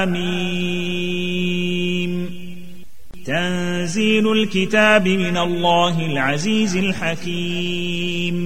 حميم تنزيل الكتاب من الله العزيز الحكيم.